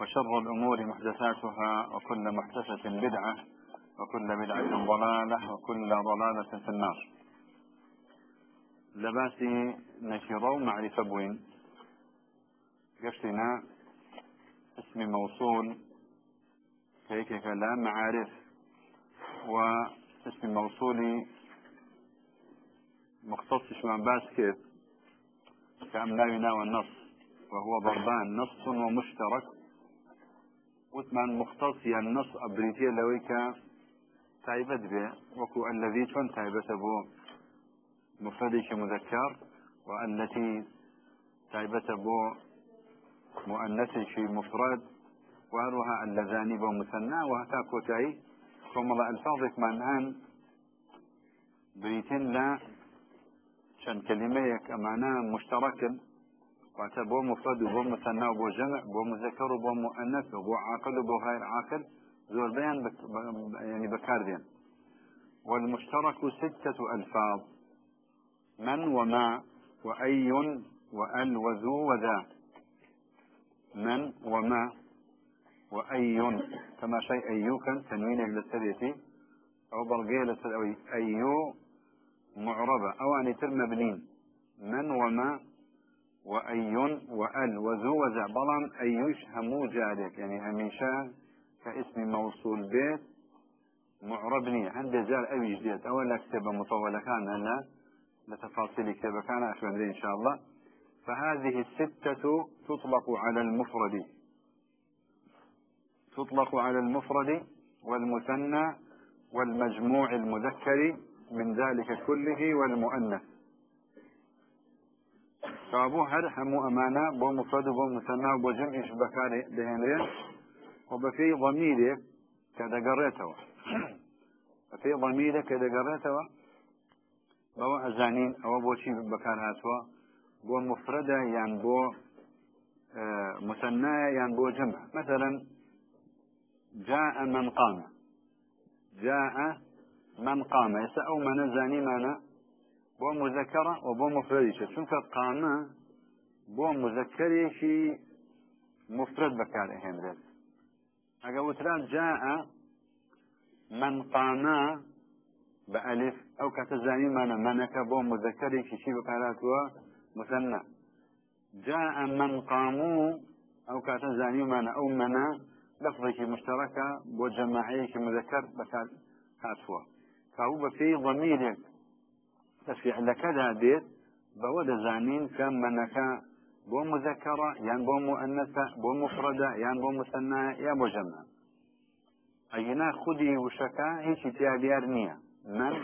وشر الأمور محدثاتها وكل محدثة بدعة وكل بدعة ضلالة وكل ضلالة في النار. لباسي نشيرو معرفة بوين. قشتنا اسم موصول كيك كلام معارف. واسم موصولي مختص شوان باس كيف؟ كأمناونا والنص وهو ضربان نص ومشترك. وثمان مختص يعني النص أبريتي لويك تايبت به وكو الذي شون تايبت بو مفردش مذكر والتي تايبت بو مؤنث مفرد وهروها اللذان بو مثنى وهتا ثم الله ألفاظك معنان بريتين لا شن كلمة أمانا مشترك واتە بۆ مفرد و بۆ مثنى و بۆ جمع بۆ مذكر و بۆ مؤنث و بۆ عاقل و بۆ غير عاقل. زۆربیان يعني بكاردين والمشترك ستة ألفاظ. من وما وأي وأل وذو وذا. من وما وأي. كما شيء أيوكا تنوين للسريتي أو للسريتي أيو معربة. أو أن يتم مبنين. من وما وأي وأل وذو وزع بلان أيش همو جارك يعني هميشا كاسم موصول بيت معربني. عند زال أوي جديد أولا كتابة مطولة كان هلا لتفاصيل كتابة كان أشبه إن شاء الله. فهذه الستة تطلق على المفرد. تطلق على المفرد والمثنى والمجموع المذكر من ذلك كله والمؤنث. كابو هر همو أمانة بو مفرد بو مثنى بو جمعش بكار دهنرين وبفي ضميرك كذا بفي ضميرك كذا قريته بو أزانين أو بو شي بكار هاتوا؟ بو مفردة يعني بو آه مثنى يعني بو جمع. مثلا جاء من قام. جاء من قام. يسأو من زاني مانا بۆ مذكرة وبۆ مفردیشە چونکە قامە بۆ مذكرێکی مفرد بەکارهێنرێت. ئەگە وتران جاء من قاما بألف أو كتزاني من منك بو مذكري شي بكاراتوا مثنى جاء من قاموا أو كتزاني من أو منا لفظك مشتركة بو جماعيك مذكر بكار هاتوا فهو في ضميرك فعلەکەدا دێت بەوە دەزانین کە منەکە بۆ مذكرة یان بۆ مؤنثة بۆ مفردة یان بۆ مثنى یا بۆ جمع ئەگنا خودی وشەکە هیچی تیا دیار نییە من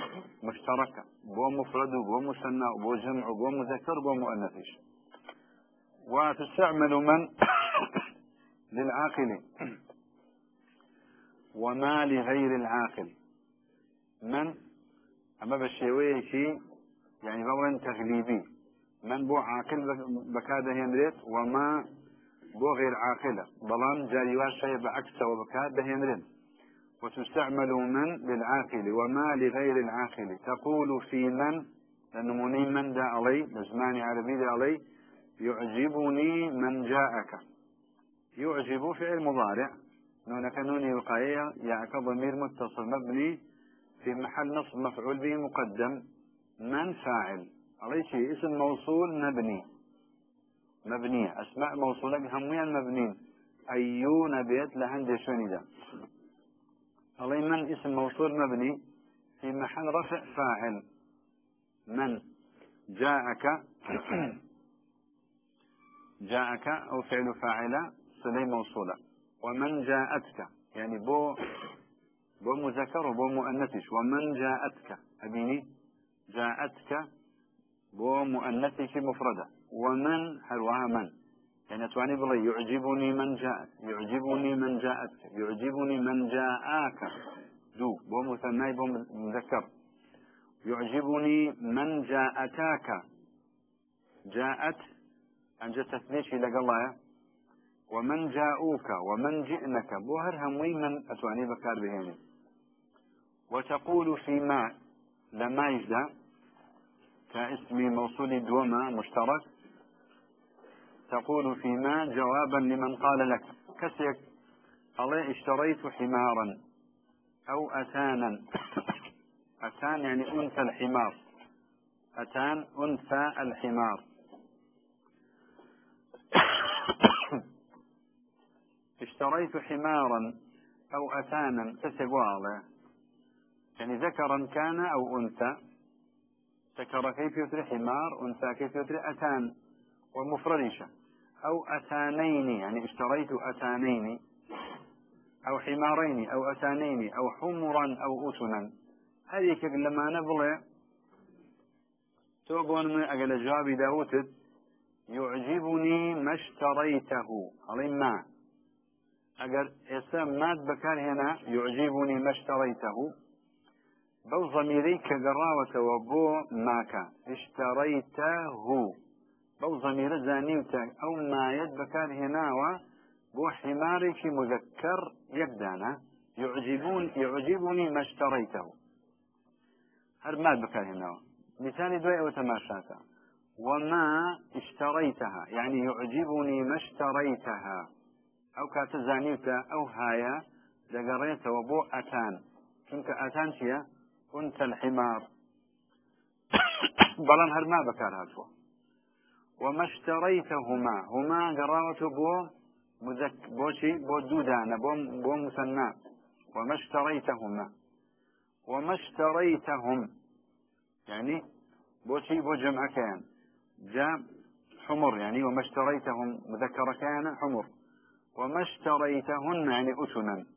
مشتركة بۆ مفرد و بۆ مثنى و بۆ جمع و بۆ مذكر بۆ مؤنثش وتستعمل من للعاقل وما لغير العاقل من أما بالشيوية يعني بولا تغليبي. من بو عاقل بكاد هنريت وما بو غير عاقلة. بلان جاري شيء بعكس وبكاد هنريت وتستعمل من للعاقل وما لغير العاقل. تقول في من؟ لأنه من دا علي لزماني عربي دا علي يعجبني من جاءك. يعجب فعل مضارع. نون كنوني وقاية يعك ضمير متصل مبني في محل نصب مفعول به مقدم. من فاعل؟ شيء اسم موصول مبني. مبنية أسماء موصولة هميا مبنين أيون بيت لهند شوني ده. من اسم موصول مبني؟ في محل رفع فاعل. من؟ جاءك. جاءك أو فعل فاعل صلي موصولة. ومن جاءتك؟ يعني بو بو مذكر وبو مؤنثش ومن جاءتك؟ أبيني. جاءتك بو مؤنثك مفردة. ومن؟ حلوها من؟ يعني أتواني بلي يعجبني من جاءت. يعجبني من جاءت يعجبني من جاءك دو بو مثنى بو مذكر يعجبني من جاءتاك. جاءت أنجا تثنيش لقى الله ومن جاءوك. ومن جئنك. بوهر هموي من أتواني بكار بهيني. وتقول فيما لما يجدى كاسم موصول دوما مشترك. تقول فيما جوابا لمن قال لك كسيك الله اشتريت حمارا أو أتانا؟ أتان يعني أنثى الحمار. أتان أنثى الحمار. اشتريت حمارا أو أتانا؟ تسقواله يعني ذكرا كان أو أنثى. ذكر كيف حمار أنثى كيف أتان ومفردشة أو أتانين يعني اشتريت أتانين أو حمارين أو أتانين أو حمرا أو أتنا. هذه لما نبغى توقون من أقل جوابي داوتد يعجبني ما اشتريته. علي ما؟ أجر إسا مات بكار هنا يعجبني ما اشتريته. بەو زەمیرەی کە گەڕاوەتەوە بۆ ماکە شتەڕیتە هوو بەو زەمیرە زانیوتە ئەو مایەت بەکار هێناوە بۆ حمارێکی مذکر یەکدانە. يعجبون يعجبني ما اشتريته هر مال بكار هنا مثال دوي او تماشاتا وما اشتريتها يعني يعجبني ما اشتريتها او كاتزانيتا او هايا دقريتا وبو اتان چونك اتان شيا ئونتە الحمار. بەڵام هەرما بەکار هاتووە وما اشتريتهما. هما قراوته بو مذك بوشي بو دودانا بو بو مثنى وما اشتريتهما. وما اشتريتهم. يعني بوشي بو جمع كان. جاء حمر. يعني وما اشتريتهم. مذكر كان حمر. وما اشتريتهن. يعني أتنا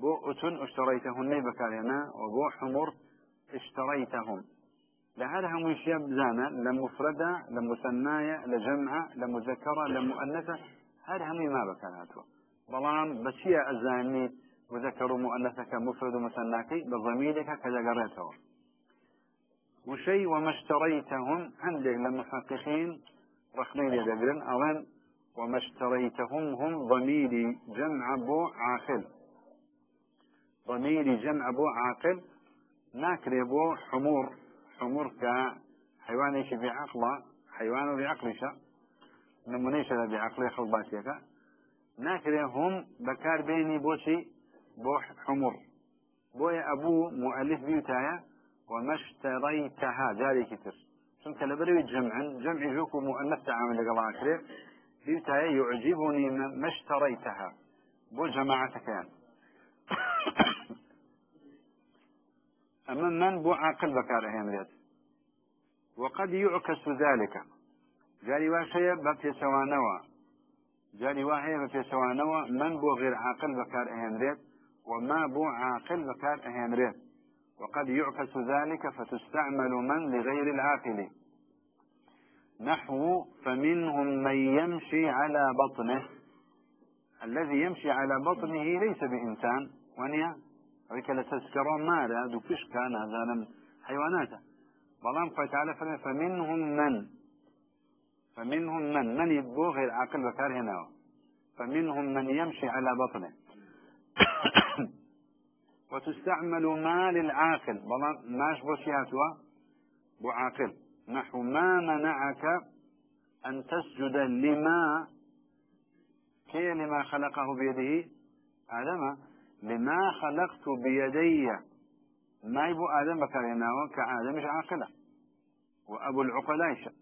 بو أتن اشتريتهن بكارنا وبو حمر اشتريتهم. لهذا هم يشيب زانا لمفردة لمثناية لجمعة لمذكرة لمؤنثة هذا هم ما بكاراتوا. بلان بشيء الزاني مذكر مؤنثك مفرد مثناكي بضميرك كذا قريته. وشيء وما اشتريتهم عندك للمحققين رخنين يدقرن أولا وما اشتريتهم هم ضميري جمع بو عاقل. ضميري جمع بو عاقل ناكري بو حمور. حمور كحيوان إيش بعقله حيوان بعقلش نمونيش بعقله خلباتيك ناكري هم بكار بيني بوشي بو حمر بو أبو مؤلف بيوتايا وما اشتريتها جاري كتر. شنك لبروي جمعا جمع جوكو مؤنث تعامل لقلا بيتها يعجبني ما اشتريتها. بو جماعتك يعني أما من بو عاقل بكار هيمريت وقد يعكس ذلك. جاري واشية بفي سوانوا جاري واحية بفي سوانوا من بو غير عاقل بكار هيمريت وما بو عاقل بكار هيمريت وقد يعكس ذلك فتستعمل من لغير العاقل. نحو فمنهم من يمشي على بطنه. الذي يمشي على بطنه ليس بإنسان. ونيا؟ ويك لتذكرون ماذا دو كان هذا من حيواناته بلام قال تعالى فمنهم من؟ فمنهم من؟ من يبغى غير عاقل بكار هنا؟ فمنهم من يمشي على بطنه. وتستعمل ما للعاقل بلام ماش بوشياتوا بو عاقل. نحو ما منعك أن تسجد لما كي لما خلقه بيده. آدم لما خلقت بيدي. ما يبو آدم كآدم مش عاقلة وأبو العقلاء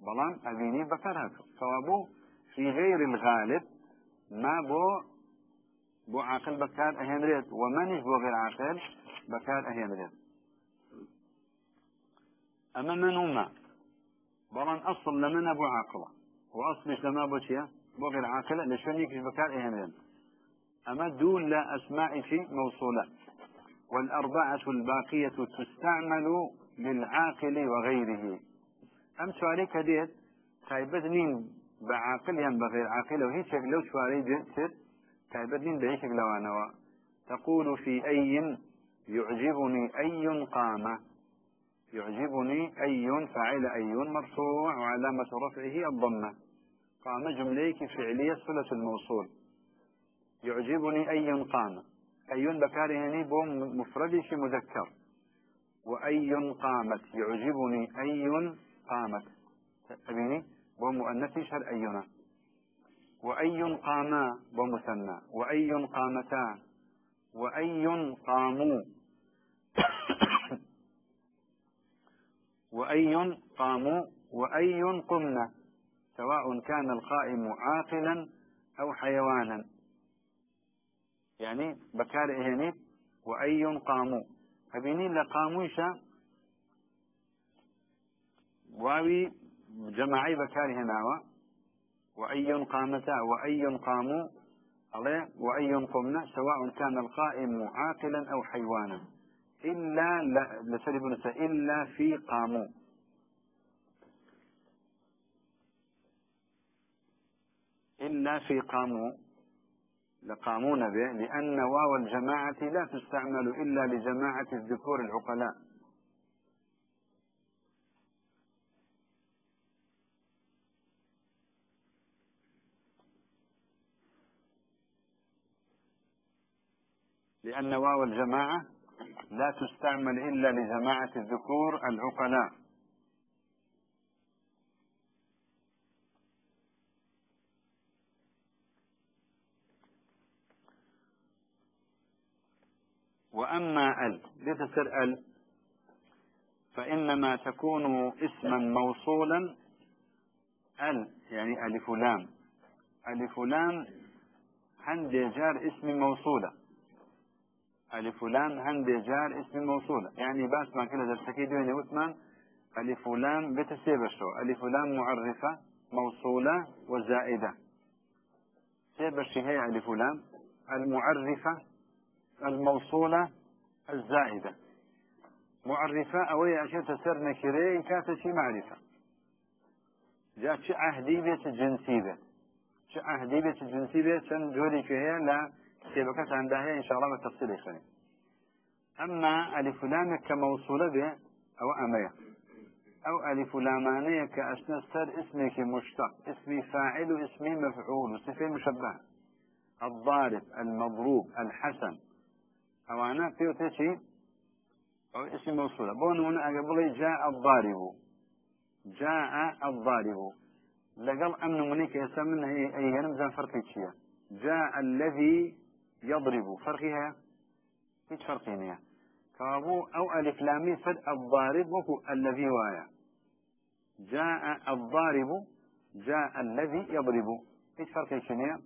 بلان أبيني بكرهته فوابو في غير الغالب ما بو بو عاقل بكار أهين ومن بو غير عاقل بكار أهين أما من هما بلان أصل لمن أبو عاقلة وأصلش لما أبو شيء بو غير عاقلة لشان يكش بكار إهمين أما دون لا أسماء في موصولات والأربعة الباقية تستعمل للعاقل وغيره. أم سؤالك ديت تايبت نين بعاقل بغير عاقل وهي شكل لو شواري جنسر تعبدين بأي شكل وانوا تقول في أي يعجبني أي قام. يعجبني أي فاعل أي مرفوع وعلامة رفعه الضمة. قام جمليك فعلية صلة الموصول. يعجبني أي قام أي بكار هني بوم مفرد في مذكر. وأي قامت يعجبني أي قامت أبيني بوم مؤنث شر أينا. وأي قاما بمثنى وأي قامتا وأي قاموا وأي قاموا وأي قمنا سواء كان القائم عاقلا أو حيوانا. يعني بكار إهنيت وأي قاموا أبيني لقاموشا واوي جماعي بكار هناوا وأي قامتا وأي قاموا عليه وأي قمنا سواء كان القائم عاقلا أو حيوانا. إلا لسرب إلا في قاموا إلا في قاموا لقامون به لأن واو الجماعة لا تستعمل إلا لجماعة الذكور العقلاء. لأن واو الجماعة لا تستعمل إلا لجماعة الذكور العقلاء. وأما أل لتصير أل. فإنما تكون اسما موصولا أل يعني ألف لام. ألف لام عندي جار اسم موصولة. ألف لام عندي جار اسم موصولة. يعني باس ما كده درسكي دويني وثمان. ألف لام بتسيبشو. ألف لام معرفة موصولة وزائدة. سيبش هي ألف لام. المعرفة الموصولة الزائدة. معرفة أو أشياء تسر نكري كانت شي معرفة. جاء شي عهدية جنسية شي عهدية جنسية سن جوري فيها لا كتابك عندها إن شاء الله بالتفصيل يخلي. أما ألف لام كموصولة به أو أمية. أو ألف لامانية كأسنى سر اسمك مشتق. اسمي فاعل واسمي مفعول وصفة مشبهة. الضارب المضروب الحسن. أوانا في شيء أو اسم موصولة. بون هنا قبل جاء الضارب. جاء الضارب. لقل أمن منيك يسمى أي فرقي شيء جاء الذي يضرب. فرقها هيك فرقينيا كابو أو ألف لامي فد الضارب وهو الذي وايا. جاء الضارب. جاء الذي يضرب. هيك فرقي شنيا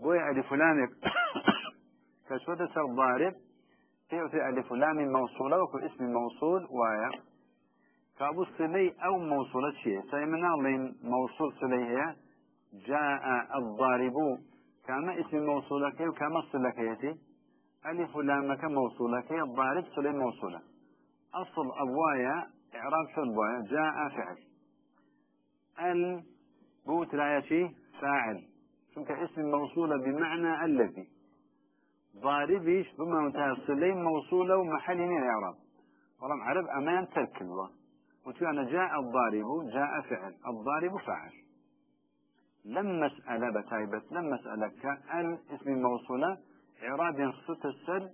بويا ألف كشوة سر ضارب. في ألف لام موصولة وكو اسم موصول وايا. كابو سلي أو موصولة شيء. سيمنا لين موصول سلي هي جاء الضارب. كما اسم موصولك وكما صلكيتي ألف لامك موصولك الضارب سلي موصولة. أصل أبوايا إعراب شو بوايا جاء فعل. ال بوت لا فاعل. شنك اسم موصولة بمعنى الذي. ضاربيش بما متصلين موصولة ومحل إعراب والله عرب أمان ترك الله. أنا جاء الضارب جاء فعل. الضارب فاعل لم مسألة بتايبة لم مسألة كأل اسم موصولة إعراب ينخص السل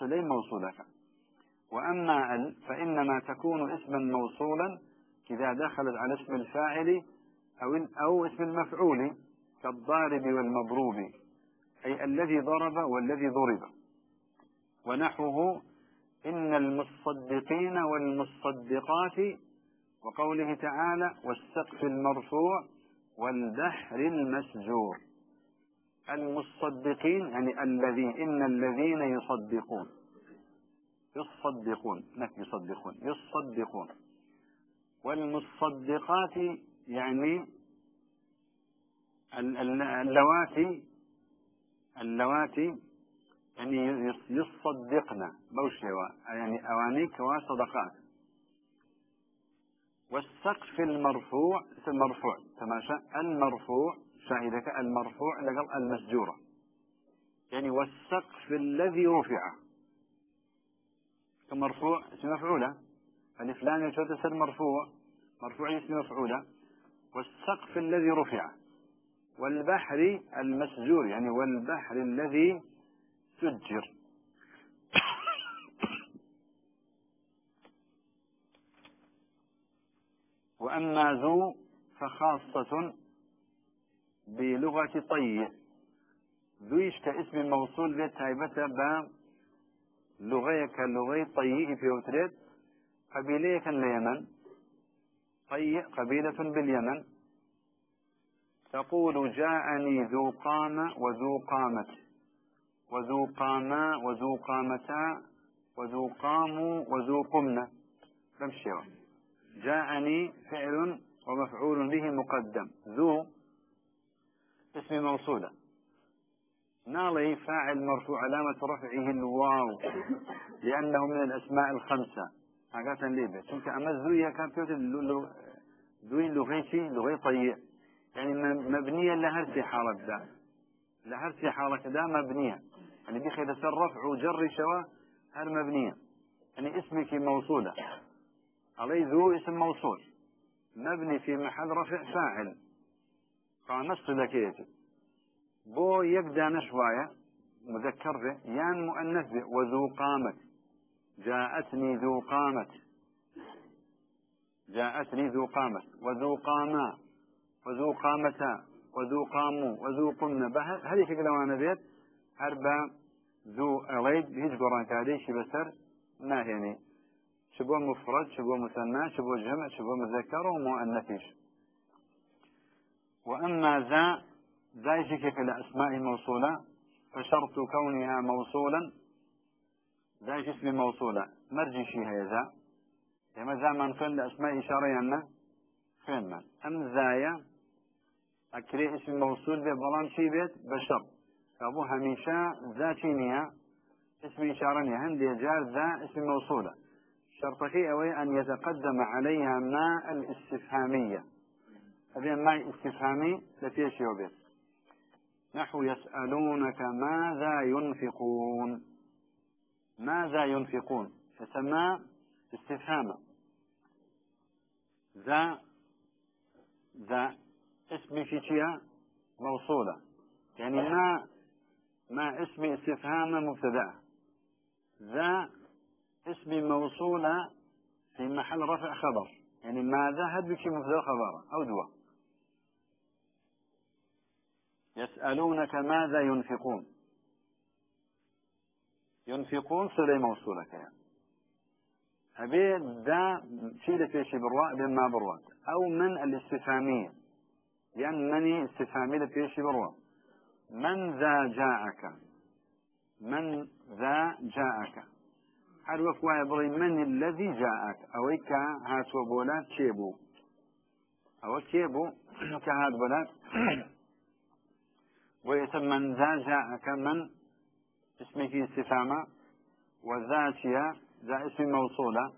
سليم موصولة وأما ال فإنما تكون اسما موصولا إذا دخلت على اسم الفاعل أو أو اسم المفعول كالضارب والمضروب. أي الذي ضرب والذي ضرب. ونحوه إن المصدقين والمصدقات وقوله تعالى والسقف المرفوع والبحر المسجور المصدقين يعني الذي إن الذين يصدقون. يصدقون نك يصدقون يصدقون. والمصدقات يعني اللواتي اللواتي يعني يصدقن بوشوا يعني أوانيك وصدقات. والسقف المرفوع مرفوع تماشى المرفوع شاهدك المرفوع لقل المسجورة. يعني والسقف الذي رفع. كمرفوع اسم مفعولة. الفلاني شو تسر مرفوع مرفوع اسم مفعولة. والسقف الذي رفع. والبحر المسجور يعني والبحر الذي سجر. وأما ذو فخاصة بلغة طي. ذويش كاسم موصول بيت هايبة با لغة كلغة طي في قبيلة كان اليمن. طي قبيلة باليمن. تقول جاءني ذو قام وذو قامت وذو قاما وذو قامتا وذو قاموا وذو قمنا. بمشي جاءني فعل ومفعول به مقدم. ذو اسم موصولة. نالي فاعل مرفوع علامة رفعه الواو لأنه من الأسماء الخمسة. حاجات ليبة. شنك أما الذوية كان في ذوي لغيتي لغي طيء يعني مبنية لهرسي حالة دا. لهرسي حالة دا مبنية. يعني بخي رفع وجر شوا هر مبنية. يعني اسمك موصولة. علي ذو اسم موصول. مبني في محل رفع فاعل. قامست ذكيتي بو يبدأ نشوايا مذكر به. يان مؤنث به. وذو قامت. جاءتني ذو قامت. جاءتني ذو قامت. وذو قاما. وذو قامتا وذو قاموا وذو قمنا هذه في قلوانا بيت. هربا ذو أليد. هيج قرآن كاديش بسر. ما يعني؟ شبو مفرد شبو مثنى شبو جمع شبو مذكر ومؤنث. وأما ذا ذا في الأسماء موصولة. فشرط كونها موصولا ذا اسم موصولة. مرجي شيء ذا. يعني ذا من فعل الأسماء إشارة يعني فين من أم ذايا أكري اسم موصول بي بلان شي بيت؟ بشر. أبو هميشة ذا شينيها اسم إشارة هندي جار ذا اسم موصولة. شرطكي أوي أن يتقدم عليها ما الاستفهامية. هذه ما استفهامي؟ لفيش يوبيت نحو يسألونك ماذا ينفقون؟ ماذا ينفقون؟ يسمى استفهاما ذا ذا. اسم في موصولة. يعني ما ما اسم استفهام مبتدأ. ذا اسم موصولة في محل رفع خبر. يعني ماذا هد بك مبتدأ خبر أو دواء يسألونك ماذا ينفقون. ينفقون صلة موصولة يعني أبي دا شيء في برواء بما برواء أو من الاستفهامية. مني استفهامية في برواء من ذا جاءك؟ من ذا جاءك. هل وفوا بڵێ من الذي جاءك. ئەوەی کە هاتووە بۆلات چێ بوو؟ ئەوە کێ بوو؟ هات ويسمى من ذا جاءك من اسمك استفهامة وذاتية ذا اسم موصولة.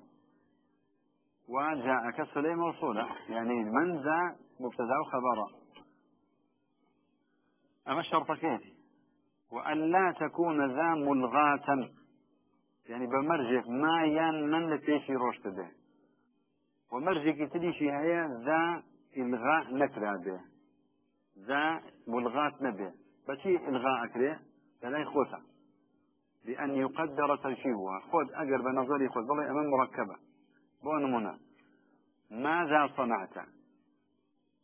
وجاءك صلة موصولة. يعني من ذا مبتدأ وخبر أما الشرط كيف وأن لا تكون ذا ملغاة. يعني بمرجك ما يان من لتيشي روشت به. ومرجك تديشي هي ذا إلغاء نكرة به. ذا ملغات نبه بشي إلغاء أكرة لا يخوتها بأن يقدر تركيبها خذ أجر بنظري خذ والله أمام مركبة. بونمنا ماذا صنعت؟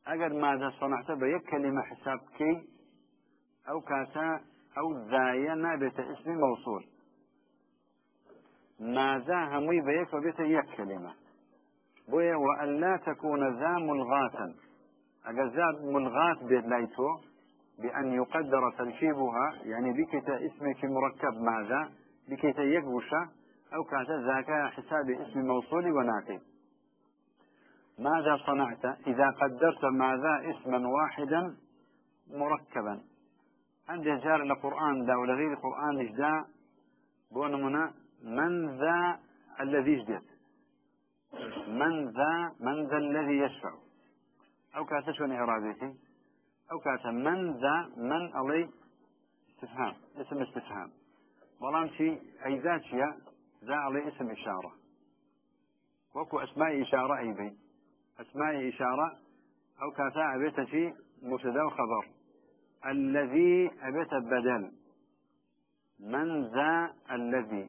أجر ماذا صنعت بيك كلمة حساب كي أو كاتا أو ذايا نابت اسم موصول. ماذا همي بيك وبيت يك كلمة بويا وأن لا تكون ذا ملغاة أجر ذا ملغاة بيت لايتو بأن يقدر تركيبها يعني بكت اسمك مركب ماذا بكت يكبش أو كانت ذاك حساب اسم موصول وناقي ماذا صنعت؟ إذا قدرت ماذا؟ اسما واحدا مركبا. عند جار القرآن دا ولا غير القرآن إجداء بونمنا من ذا الذي اجدت من ذا من ذا الذي يشفع؟ أو كاتا شون إعرابيتي أو كاتا من ذا من ألي استفهام اسم استفهام. بلان شي أي ذات ذا علي اسم إشارة. وكو أسماء إشارة أي بي. أسماء إشارة أو كاتا أبيت شي مبتدا وخبر الذي أبيت بدل. من ذا الذي؟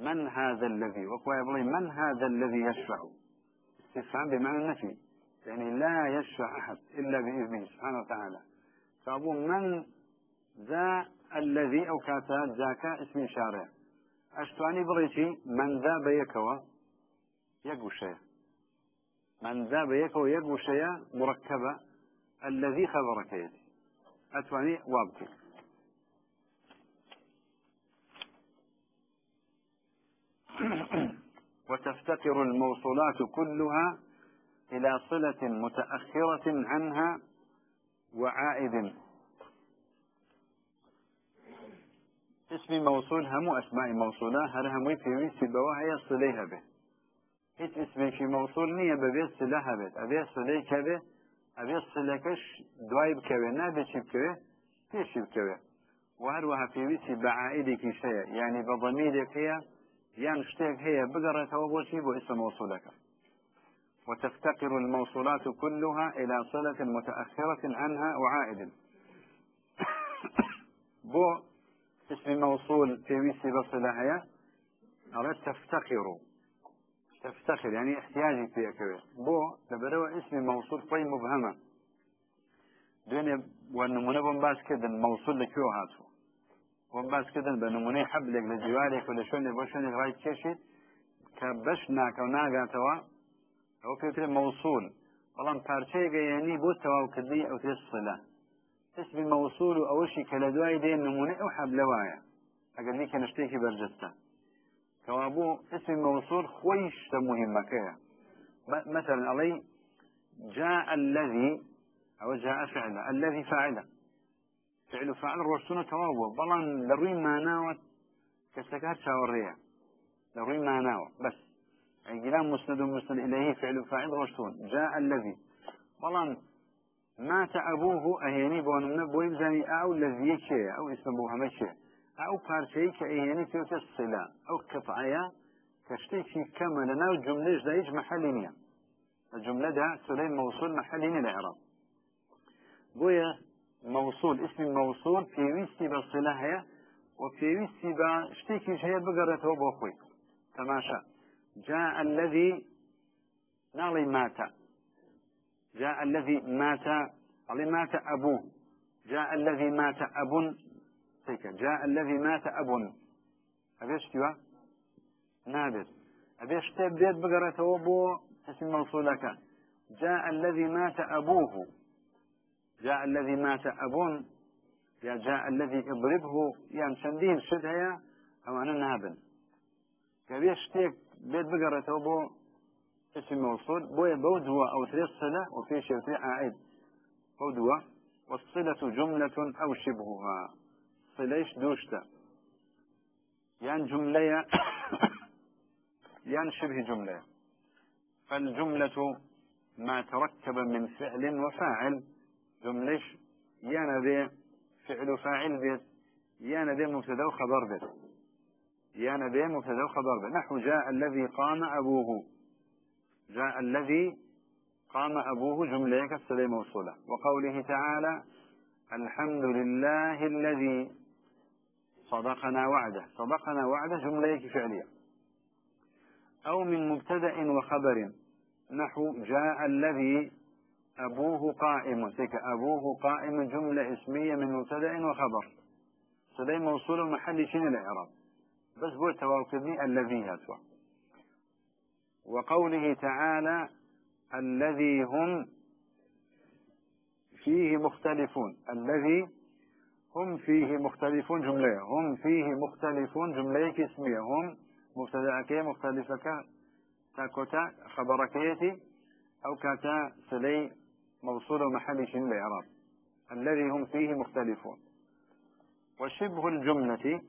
من هذا الذي؟ وكو يقول من هذا الذي يشفع؟ استفهام بمعنى النفي. يعني لا يشفع أحد إلا بإذنه سبحانه وتعالى. فأبو من ذا الذي أو كاتا ذاك اسم شارع أشتواني بريتي من ذا بيكوا؟ يقو شيء من ذا بيكوا يقو شيء مركبة الذي خبرك يدي. أتواني وابتي وتفتقر الموصولات كلها إلى صلة متأخرة عنها وعائد. اسم موصول هم أسماء موصولة هل هم في بواها صليها به. هيت اسم في موصول نية ببيت صلها به أبي صليك به أبي صليكش دواي بكوي نابي بكوي تيش بكوي وهروها في ويسي بعائدك شيء يعني بضميرك هي يعني شتيك هي بقرة وبوشي بو اسم موصولك وتفتقر الموصولات كلها إلى صلة متأخرة عنها وعائد بو اسم موصول في ويسي بصلة هي تفتقر تفتخر يعني احتياجي في كوي بو لبروا اسم موصول في مبهمة. دنيا والنمونة بمباس كده موصول لكيو هاتو. بمباس كده بنمونة حبلك لجوارك ولا شونك وشونك راي تشيشت كبش ناك وناقاتوا أو فكرة موصول. والله بارشيك يعني بو تواو كدي أو تصلة اسم موصول أو شيء كلا دين نمونة أو حبل وايا أقل لي كنشتيكي برجسته كوابو اسم موصول خويش مهمة كيا مثلا علي جاء الذي أو جاء فعلا الذي فاعله فعل فاعل روشتنا توابو بلان لروي ما ناوت كسكات شاورية. لروي ما ناوت بس عقلان مسند مسند إليه فعل فاعل روشتون جاء الذي. بلان مات أبوه أهيني بون من بويم زاني أو الذي يشي أو اسم أبوها مشي أو بارشي كأيهني توت الصلة أو قطعية كشتيكي كما لنا جملة جدايج محلينية الجملة ده سليم موصول محليني الإعراب. بويا موصول اسم موصول في ويستي بالصلة هي وفي ويستي بشتيكي هي؟ بقرة وبوخوي. تماشى جاء الذي نالي مات. جاء الذي مات. علي مات أبوه. جاء الذي مات هيك جاء الذي مات أب أبيش توا نابت أبيش تبديت بقرة وبو اسم موصولك جاء الذي مات أبوه. جاء الذي مات أب يا جاء الذي اضربه. يعني شندين شد هيا أو أنا نابن كبيش تيك بيت بقرة وبو اسم موصول. بوي بودوا أو ثلاث صلة وفي شيء عائد. بودوا والصلة جملة أو شبهها صليش دوشتا؟ يعني جملة يعني شبه جملة. فالجملة ما تركب من فعل وفاعل. جملش يانا ذي فعل فاعل بيت يانا ذي مبتدا وخبر بيت يانا ذي مبتدا وخبر بيت نحو جاء الذي قام أبوه. جاء الذي قام أبوه. جملة كالسليم موصولة وقوله تعالى الحمد لله الذي صدقنا وعده. صدقنا وعده جملة فعلية أو من مبتدأ وخبر. نحو جاء الذي أبوه قائم. تلك أبوه قائم جملة اسمية من مبتدأ وخبر. سليم موصول المحل شين الإعراب؟ بس بو تواكدني الذي هاتوا. وقوله تعالى الذي هم فيه مختلفون. الذي هم فيه مختلفون جملة. هم فيه مختلفون جملة اسمية هم مبتدأ مختلفة تاكوتا خبركيتي أو كاتا سلي موصول محل شن الإعراب الذي هم فيه مختلفون. وشبه الجملة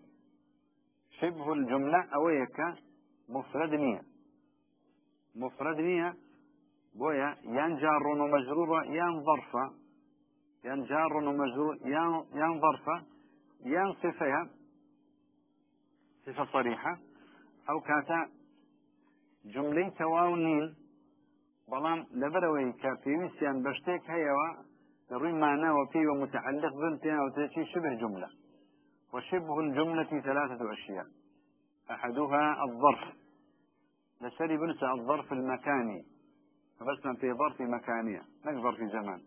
شبه الجملة أويك مفرد نية. مفرد نية بويا يان جار ومجرور يان جار ومجرور يان يان ظرف يان صفة صفة صريحة أو كاتا جملة تواونين بەڵام لەبەرەوەی کە پێویستیان بە شتێک ڕووی ماناوە پێی ومتعلق بن پێناوتێکی شبه جملة. وشبه الجملة ثلاثة أشياء. أحدها الظرف. لسري بنسى الظرف المكاني. بس في ظرف مكانية. مش ظرف زمان.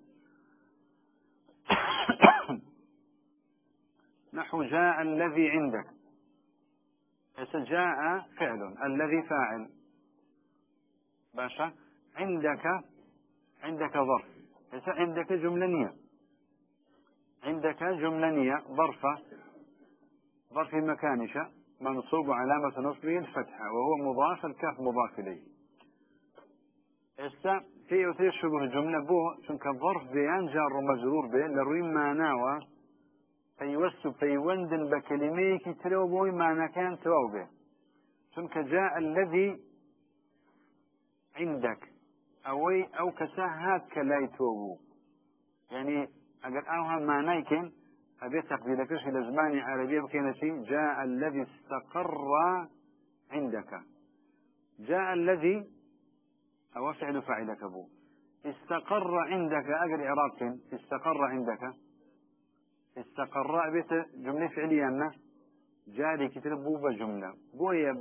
نحو جاء الذي عندك جاء فعل الذي فاعل. باشا عندك عندك ظرف. ليس عندك جملة عندك جملة ظرفة ظرف مكانش منصوب علامة نصبه الفتحة وهو مضاف الكاف مضاف إليه. في وثير شبه جملة بو شنك ظرف بيان جار ومجرور به لروي معناوة فيوسط فيوندن بكلميك تلو بوي معنى كان تواو به شنك جاء الذي عندك ئەوەی ئەو کەسە هات کە لای تۆ بوو یعنی ئەگەر ئاها مانایکن ئەبێ تەقدیرەکەشی لە زمانی عربیە بکەنەچی جاء الذي استقر عندك جاء الذي أو فعل فاعلك بو. استقر عندك أجر إعرابك استقر عندك استقر بيت جملة فعلية أنه جاري كتير بوبا جملة بويا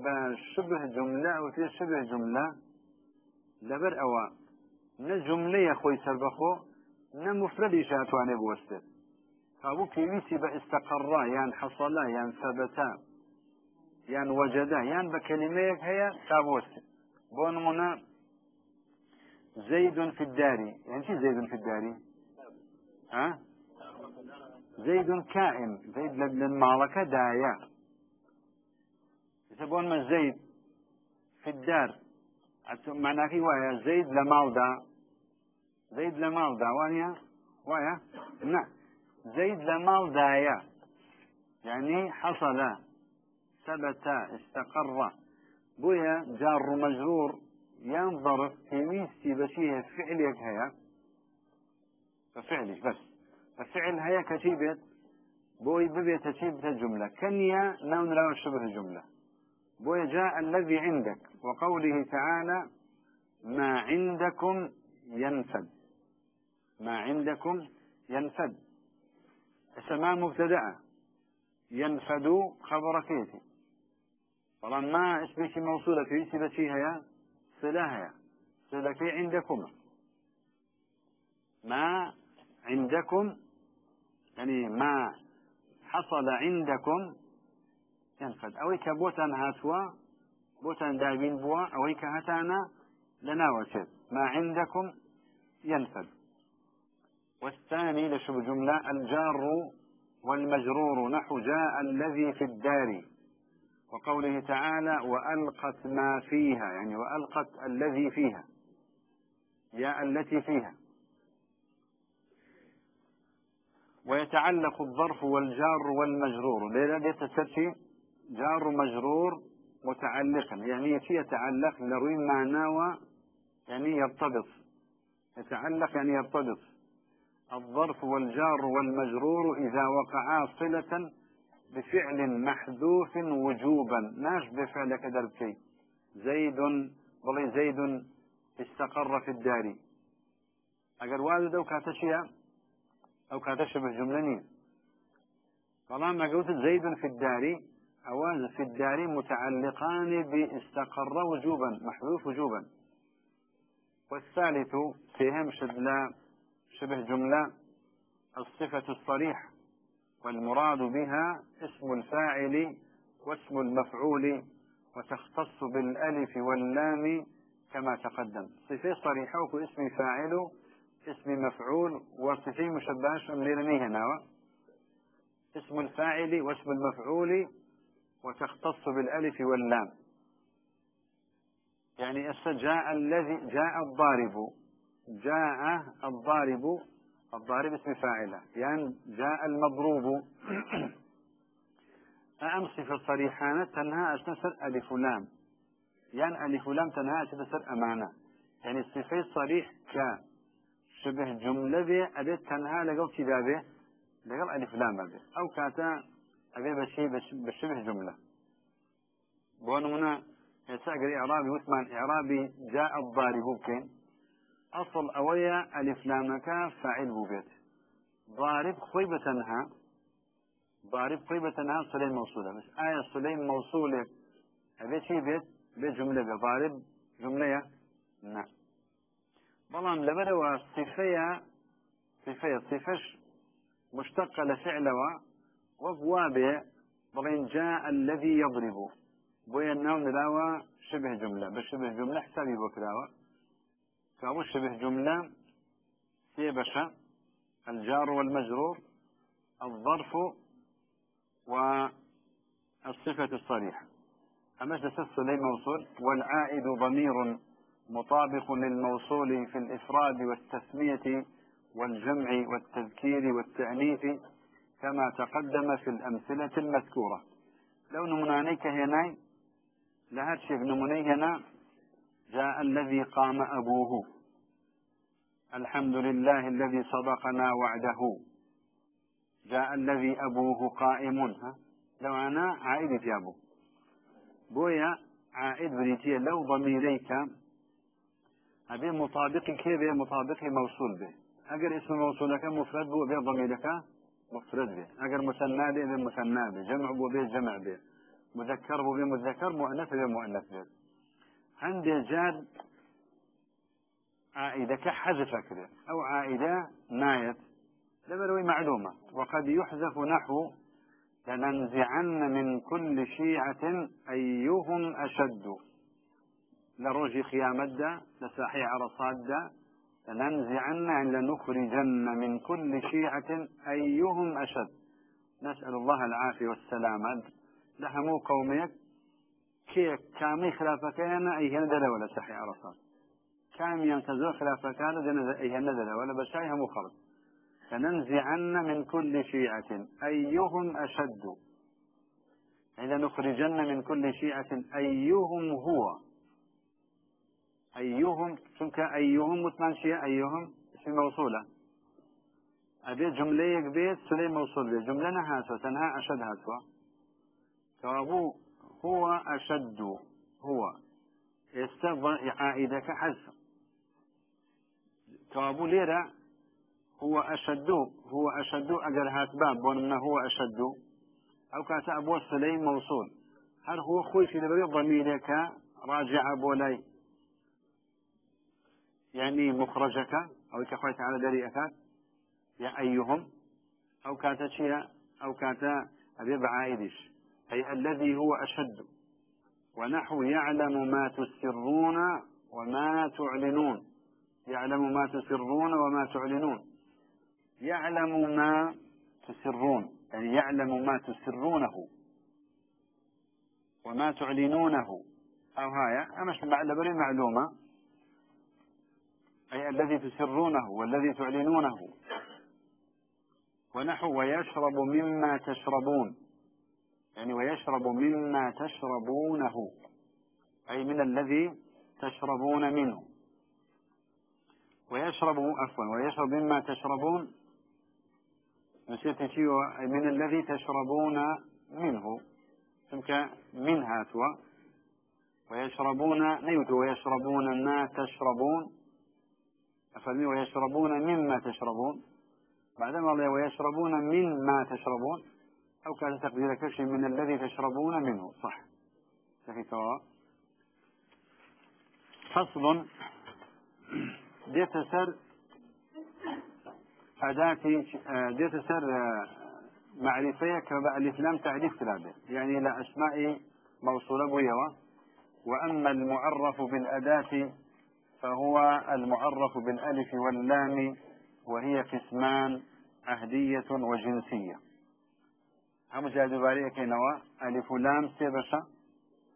شبه جملة وفي شبه جملة. لبر أوا نجملة خوي سربخو نمفرد إشاعة وانه بوستر فابو كيويسي باستقر يعني حصل يعني ثبت يعني وجد يعني بكلمة هي تابوستر بونمونا زيد في الدار. يعني شي زيد في الدار؟ ها؟ أه؟ زيد كائن. زيد للمالكة دايا يسبون من زيد في الدار معناکەی وایە زەید لە ماڵدا زەید لە ماڵدا وانە وایە نه زەید لە ماڵدایە يعني حصل ثبت استقر. بويا جار مجرور ينظرف في ميستي بشيه فعلك هيا. ففعلك بس. ففعل هيا كتيبة بوي ببي تشيبة الجملة كنيا نون لا شبه الجملة بويا جاء الذي عندك وقوله تعالى ما عندكم ينفد. ما عندكم ينفد. اسماء مبتدأ ينفد خبر كيتي طبعا ما اسمك موصولة. في اسم صلاها صلة في عندكم. ما عندكم يعني ما حصل عندكم ينفد. أو كبوتا هاتوا بوتان دابين بوا أو كهتانا لناوشت ما عندكم ينفد. والثاني لشب جملة الجار والمجرور نحو جاء الذي في الدار. وقوله تعالى وألقت ما فيها يعني وألقت الذي فيها يا التي فيها. ويتعلق الظرف والجار والمجرور. ليلة تسرشي جار مجرور متعلقا. يعني يتعلق لروي معناه يعني يرتبط. يتعلق يعني يرتبط. الظرف والجار والمجرور إذا وقعا صلة بفعل محذوف وجوبا. ناش بفعل كدربكي زيد بلي زيد استقر في الدار أجر والد أو أو كاتشبه جملني فلما ما قلت زيد في الدار أوان في الدار متعلقان باستقر وجوبا محذوف وجوبا. والثالث فيهم شدلا شبه جملة الصفة الصريحة والمراد بها اسم الفاعل واسم المفعول وتختص بالألف واللام كما تقدم. صفة صريحة اسم فاعل اسم مفعول وصفة مشبهة من هنا اسم الفاعل واسم المفعول وتختص بالألف واللام. يعني جاء الذي جاء الضارب. جاء الضارب. الضارب اسم فاعله يعني جاء المضروب. أم صفة صريحانة تنهى أسنسر ألف لام. يعني ألف لام تنهى أسنسر أمانة. يعني الصفة صريح ك. شبه جملة بي أبيت تنها لقل كذابه لقل ألف لام أبي أو كاتا أبي بشي بشبه جملة. بونمنا يسأقر إعرابي وثمان إعرابي جاء الضارب كين أصل أويا ألف لامك فاعل بوبيت. ضارب خيبة تنها ضارب خيبة تنها صلين موصولة. بس آية صلين موصولة. أبي شي بيت؟ بيت جملة ضارب جملة نعم بەڵام لەبەرەوە صفەیە صفەیە صفەش مشتقة وا بێ بڵێن جاء الذي يضرب. بۆیە ناو نراوە شبه جملة بشبه جملة حسابي بكراوة كابو شبه جملة سي بشا الجار والمجرور الظرف والصفة الصريحة. أما تسس لي موصول والعائد ضمير مطابق للموصول في الإفراد والتسمية والجمع والتذكير والتأنيث كما تقدم في الأمثلة المذكورة. لو نمنانيك هنا شيء نمني هنا جاء الذي قام أبوه. الحمد لله الذي صدقنا وعده. جاء الذي أبوه قائم. لو أنا عائد في أبوه بويا عائد بريتيا لو ضميريك. أبي مطابق كيف مطابق موصول به أجر اسم موصول لك مفرد بو به ضميرك مفرد به أجر مثنى به مثنى به جمع بو به جمع به مذكر بو به مذكر مؤنث به مؤنث به عندي جار عائدة كحذف كده أو عائدة نايت. لبروي معلومة. وقد يحذف نحو لننزعن من كل شيعة أيهم أشد لروج خيامدا لساحي عرصادا لننزعن لنخرجن من كل شيعة أيهم أشد. نسأل الله العافية والسلامة. لهمو قوميك كي كامي خلافك أنا أيه ندل ولا ساحي عرصات كام ينتزو خلافك أنا أيه ندل ولا بشاي همو خرج لننزعن من كل شيعة أيهم أشد. إذا نخرجن من كل شيعة أيهم هو. أيهم چونك أيهم؟ وثمان شيء أيهم؟ اسم موصولة أبي جملة بيت سلي موصول بيت؟ جملة نهاتوا تنها أشد هاتوا. كوابو هو أشد هو. يستغفر عائدك حذف. كوابو ليرة هو أشد هو أشد أجر هات باب من هو أشد. أو كانت أبو سلي موصول. هل هو خوي في ضميرك؟ راجع بولاي يعني مخرجك أو كخوي تعالى دري أكاد يا أيهم أو كانت شيء أو كانت أبي بعائدش. أي الذي هو أشد. ونحو يعلم ما تسرون وما تعلنون. يعلم ما تسرون وما تعلنون. يعلم ما تسرون. يعني يعلم ما تسرونه وما تعلنونه. أو هاي أمش لبري معلومة. أي الذي تسرونه والذي تعلنونه. ونحو ويشرب مما تشربون. يعني ويشرب مما تشربونه. أي من الذي تشربون منه. ويشرب عفوا ويشرب مما تشربون. نسيت أي من الذي تشربون منه. تمك من هاتوا. ويشربون نيوت ويشربون ما تشربون. أفرمي ويشربون مما تشربون. بعدما الله ويشربون مما تشربون أو كان تقدير كشي من الذي تشربون منه. صح. سواء فصل. ديت سر أداتي ديت سر معرفية كألف لام تعريف كلابة. يعني لا أسماء موصولة بيوة وأما المعرف بالأداة فهو المعرف بالألف واللام وهي قسمان عهدية وجنسية. هم جاد باريك نوا؟ ألف لام سيبشة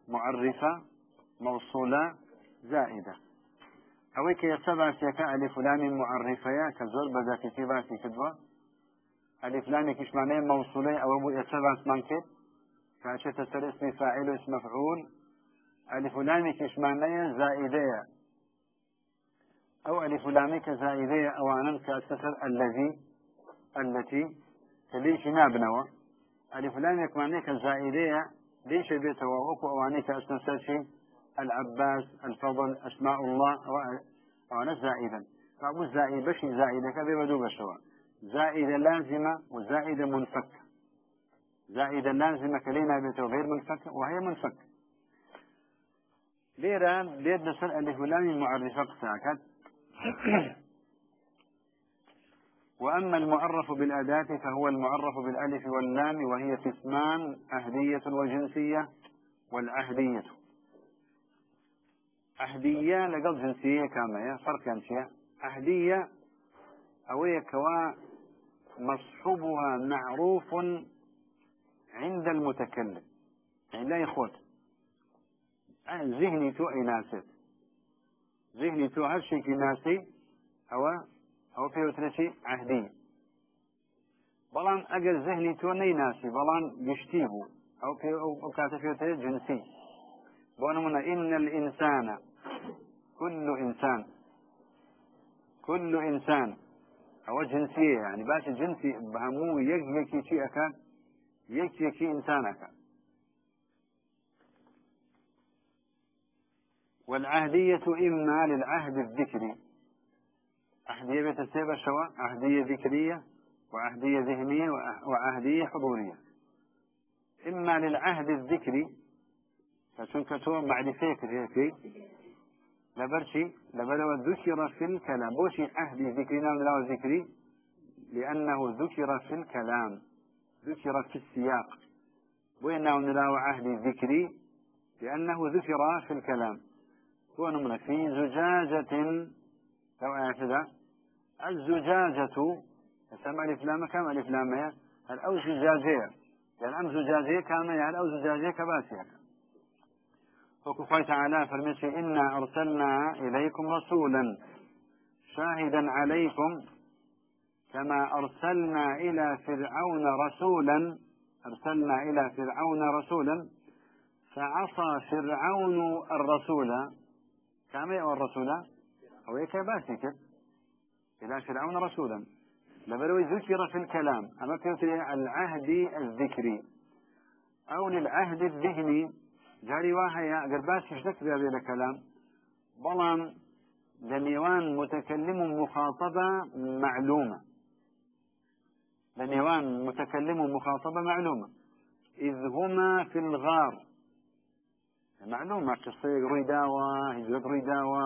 معرفة موصولة زائدة. أويك يسبع سيكا ألف لام معرفة كزور بدا كتاباتي كدوة ألف لام كش معناه موصولة أو أبو يسبع اسمان كد كاشة تسر اسم فاعل واسم مفعول. ألف لام كش معناه زائدة أو ألف لامك زائدة أوانا كأسسر الذي التي تليش نابنوا ألف لامك معنيك زائدة ليش بيته وأكو أوانيك أسسر العباس الفضل أسماء الله أوانا زائدا. فأبو الزائد بشي زائدة كذا بدو بشوا زائدة لازمة وزائدة منفكة زائدة لازمة كلينا بيته غير منفكة وهي منفكة ليرة لير لسر ألف لام معرفة قساكت وأما المعرف بالأداة فهو المعرف بالألف واللام وهي قسمان أهدية وجنسية. والعهدية عهدية لقل جنسية كما فرق شيء. عهدية أو كوا مصحوبها معروف عند المتكلم. يعني لا يخوت ذهني تو ناسد ذهني تو هر شيء ناسي أو أو في وترشي عهدي بلان أجر ذهني تو ني ناسي بلان يشتيبو أو في أو كاتب في جنسي بونمنا إن الإنسان كل إنسان كل إنسان. أو جنسية يعني باش جنسي بهمو يك يكي شيء أكان يك يكي إنسان أكان والعهدية إما للعهد الذكري. عهدية بيت السيبة شواء عهدية ذكرية وعهدية ذهنية وعهدية حضورية. إما للعهد الذكري فتنكتو بعد فكر هيك لبرشي لبلو ذكر في الكلام. بوشي عهدي ذكري نعم لا ذكري لأنه ذكر في الكلام ذكر في السياق. وين نلاو عهدي ذكري؟ لأنه ذكر في الكلام. كون في زجاجة. لو أعتدى الزجاجة تسمى الإفلام كما الإفلام هل أو زجاجية يعني أم زجاجية كما يعني أو زجاجية كباسية. وكفاية تعالى فرميشي إنا أرسلنا إليكم رسولا. شاهدا عليكم كما أرسلنا إلى فرعون رسولا. أرسلنا إلى فرعون رسولا. فعصى فرعون الرسول كما يأوى الرسول؟ أو يكي باسك إلى فرعون رسولا. لبلو ذكر في الكلام. أما في العهد الذكري؟ أو للعهد الذهني. جاري واهيا قرباس يشتك بهذا الكلام؟ بلان لنيوان متكلم مخاطبة معلومة لنيوان متكلم مخاطبة معلومة إذ هما في الغار. معلومة قصەیەک ڕوویداوە هیزت ڕوویداوە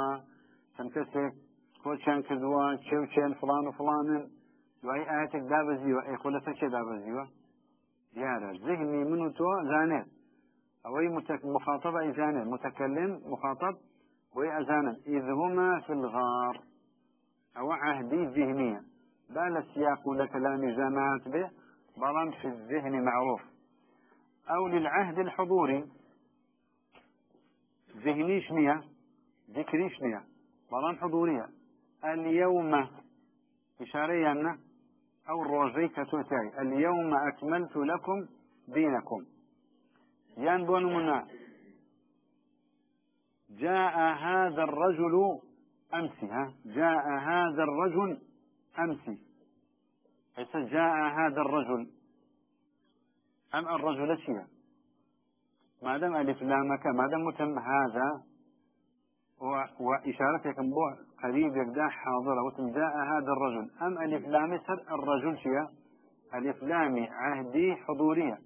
چەند کەسێک کۆچیان کردووە چێوچێن فلان و فلانن دوای ئاەتێک دابەزیوە ئەی خۆ لەسەر چێ دابەزیوە دیارە ذهنی من و تۆ زانێت ئەوەی مخاطب ئەیزانێت متكلم مخاطب وهي أزانا إذ هما في الغار. أو عهدي ذهنية. بال السياق لكلام زمات به. بلان في الذهن معروف. أو للعهد الحضوري. ذهنيش نية ذكريش نية بلان حضورية. اليوم إشارية أن أو الروزي كتوتاي. اليوم أكملت لكم دينكم. يان بون منا جاء هذا الرجل أمسي ها؟ جاء هذا الرجل حيث جاء هذا الرجل؟ أم الرجل شيئا ما دام ألف لامك ما دام متم هذا وإشارتك بو قريب يقدا حاضرة وتم جاء هذا الرجل. أم ألف لام سر الرجل شيا ألف لام عهدي حضورية.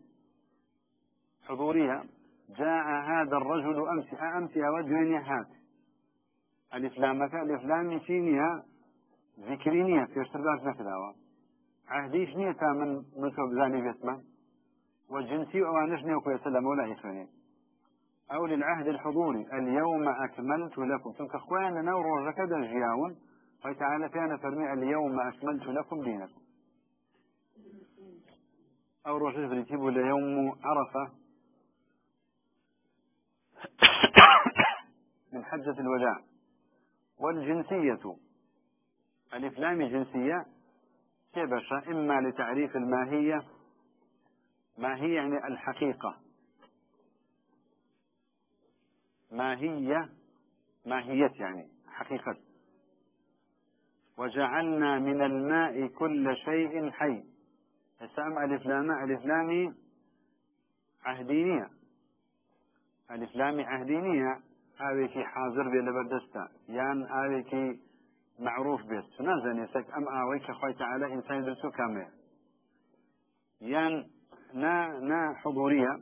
حضورية. جاء هذا الرجل أمس أمس وجهني هات؟ ألف لامك ألف لام شينيا ذكرينية في اشتراك نكداوا عهديش نية من مكتوب زاني بيتمان والجنسي أوانش نيوكو يسلم ولا يخواني أو للعهد الحضوري اليوم أكملت لكم. تنك أخوان لنا وروجك جياون تعالى كان فرمي اليوم أكملت لكم دينكم. أو روجك فريتيب ليوم عرفة. من حجة الوداع. والجنسية. الإفلام جنسية. كبشة إما لتعريف الماهية. ما هي يعني الحقيقة؟ ما هي ماهية يعني حقيقة؟ وجعلنا من الماء كل شيء حي. السام ألف لام ألف لامي عهدينية. ألف لامي عهدينية. ئاوێکی حاضر بێ لەبەر دەستا یان ئاوێکی معروف نازانێت سەک ئەم ئاوەی کە خۆی تعالى ئینسانی دەچوو کامەیە یان نا نا حضورية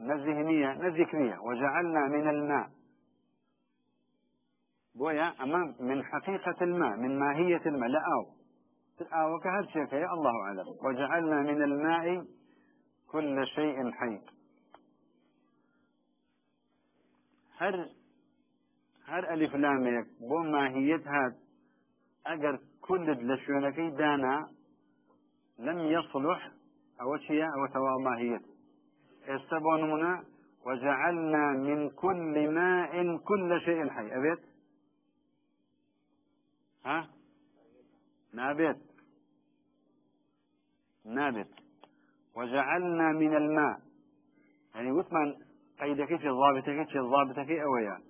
نا ذهنية نا ذكرية. وجعلنا من الماء. بويا أما من حقيقة الماء من ماهية الماء. لا أو. أو كهذا شيء يا الله أعلم. وجعلنا من الماء كل شيء حي. هر هەر ئەلیفلامێک بۆ ماهیت هات ئەگەر كل لە دانا لم يصلح أو شيء أو توا ماهيت استبونمنا وجعلنا من كل ماء كل شيء حي. أبيت؟ ها؟ نابت نابت وجعلنا من الماء. يعني وثمان قيدك في الضابطك في الضابطك أويا.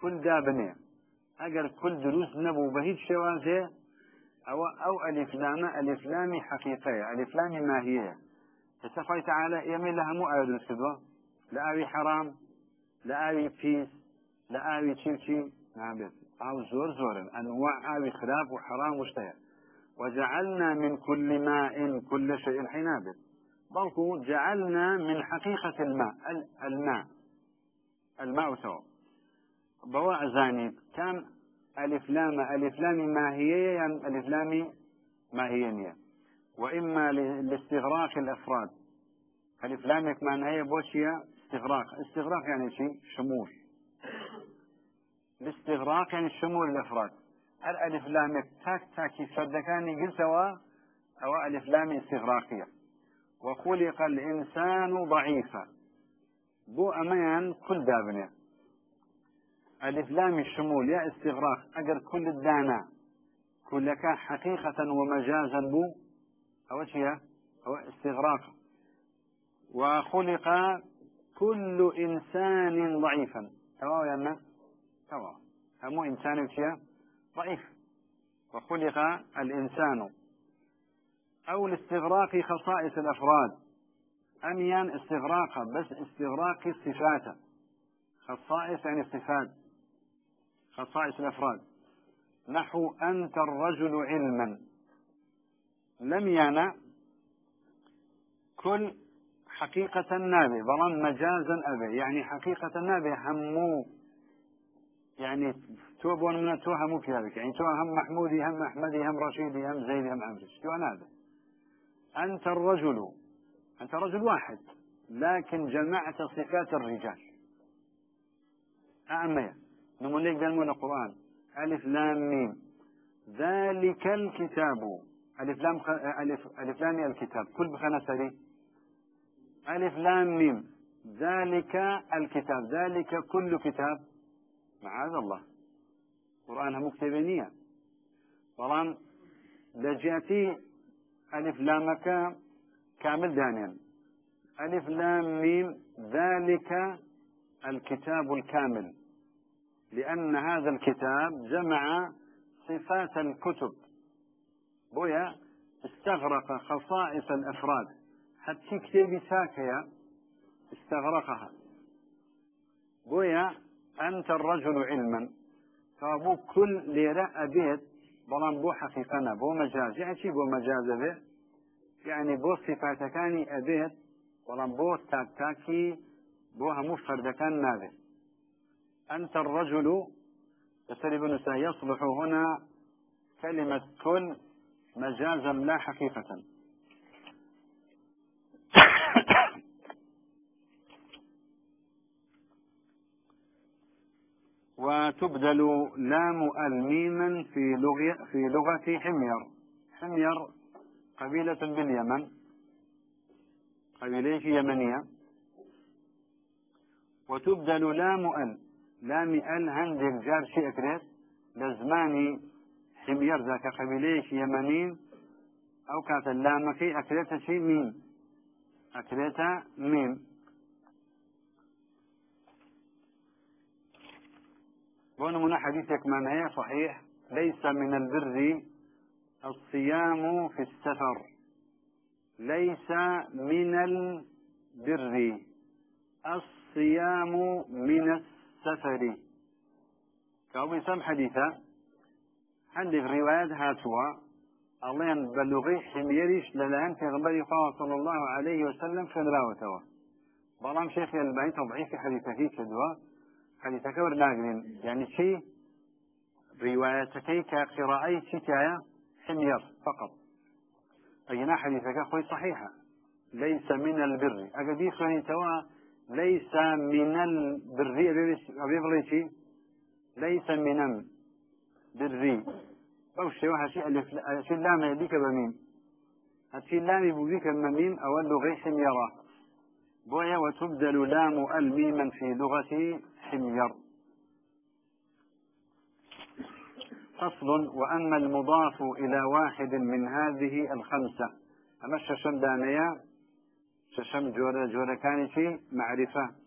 كل دابنێ ئەگەر كل دروست نەبوو بە هیچ شێوازێ ئەوە ئەو ئەلیفلامە ئەلیفلامی حەقیقەیە ئەلیفلامی ئێستا تعالى ئێمە لە هەموو ئاوی دروست کردووە لە ئاوی حەرام لە ئاوی پیس لە ئاوی چیچی نابێت ئاو زۆر زۆرن ئەنواع ئاوی خراپ و حرام وشتەیە وجعلنا من كل ماء كل شيء حنابت بلكو جعلنا من حقيقة الماء. الماء. الماء سواء بوا أزاني كان ألف لام. ألف لام ماهية. يعني ألف لام ماهية. وإما لاستغراق الأفراد. ألف لامك معناها بوشيا استغراق. استغراق يعني شيء شمول. الاستغراق يعني شمول الأفراد. الألف لامك تاك تاكي فردكاني قلتوا أو ألف لام استغراقية. وخلق الإنسان ضعيفا. بو أمان كل دابنه ألف لام الشمول يا استغراق. أجر كل الدانا. كلك حقيقة ومجازا بو أو شيء هو استغراق. وخلق كل إنسان ضعيفا. تمام يا ما تمام همو إنسان شيء ضعيف. وخلق الإنسان. أو لاستغراق خصائص الأفراد. أميان استغراق بس استغراق الصفات خصائص يعني صفات خصائص الأفراد. نحو أنت الرجل علما. لم يانا كل حقيقة نابي بلان مجازا أبي يعني حقيقة نابي همو يعني تو بون من تو همو كذلك يعني تو هم محمودي هم أحمدي هم رشيدي هم زيدي هم عمري تو نابي أنت الرجل أنت رجل واحد لكن جمعت صفات الرجال. أعمية نمونيك دلمون القرآن. ألف لام ميم. ذلك الكتاب. ألف لام خ... ألف ألف لام الكتاب. كل بخنا سري. ألف لام ميم. ذلك الكتاب. ذلك كل كتاب. معاذ الله. قرآنها مكتبينية طبعا لجأتي ألف لامك كامل دانيا ألف لام ميم. ذلك الكتاب الكامل. لأن هذا الكتاب جمع صفات الكتب. بويا استغرق خصائص الأفراد. حتى كتابي ساكيا استغرقها. بويا أنت الرجل علما. فابو كل ليرة أبيت بلان بو حقيقنا بو مجاز. يعني بو مجاز به؟ يعني بو صفاتكاني أبيت بلان بو تاكتاكي بو همو فردكان نابت أنت الرجل يصلح هنا كلمة كل مجازا لا حقيقة. وتبدل لام الميما في لغة في لغة حمير. حمير قبيلة باليمن. قبيلة يمنية. وتبدل لام ال. لامي ال هندك جار شي أكريت. لزماني حمير ذاك قبيليش يمنين أو كانت اللامكي اكريتا شي ميم. اكريتا ميم. بون من حديثك من هي صحيح. ليس من البر الصيام في السفر. ليس من البر الصيام من السفر. كابو سم حديثا حديث روايات هاتوا. الله بلغي حميريش للآن في صلى الله عليه وسلم في راوتوا بلام شيخ الباني تضعيف حديثك كدوا حديثك ورناقلين يعني شيء روايتكي كقراءة شتايا حمير فقط. أينا حديثك خوي صحيحة. ليس من البر. أقدي خوني توا ليس من البر. أبي ليس من البر أو شيء واحد ألف شيء لام يديك بميم. هاتشي لام يبوذيك بميم أو اللغة حميرة بويا وتبدل لام الميما في لغة حمير. فصل وأما المضاف إلى واحد من هذه الخمسة. أما الششم دانيا ششم جورة جورة كان شيء معرفة.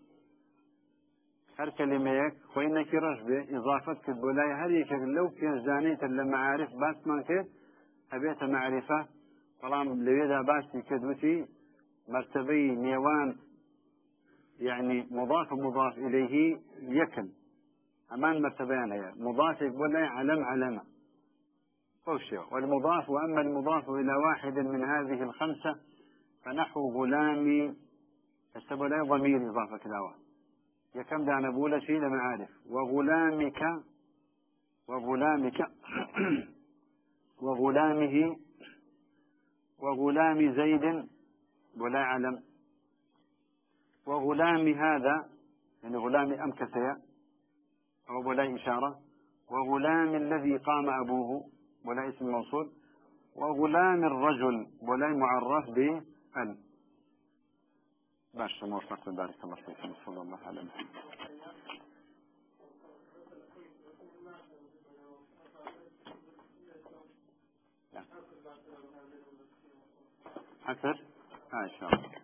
هر كلمة خوينك رجبة إضافة كالبولاي هل يكفي لو كان زانيت لمعارف باس ما كيف أبيت معرفة. طالما لويدا باسي كدوتي مرتبي نيوان يعني مضاف مضاف إليه يكن أمان مرتبان هي مضاف لي علم علم وشيء والمضاف وأما المضاف إلى واحد من هذه الخمسة فنحو غلامي السبب لا ضمير إضافة كلاوة يا كم دعنا بولا شيء لما عارف وغلامك وغلامك وغلامه وغلام زيد ولا علم وغلام هذا يعني غلام أمكسيا أو ولا إشارة. وغلام الذي قام أبوه ولا اسم موصول. وغلام الرجل ولا معرف بأن باش موفق بارك الله فيكم صلى الله عليه وسلم حسر؟ آه إن شاء الله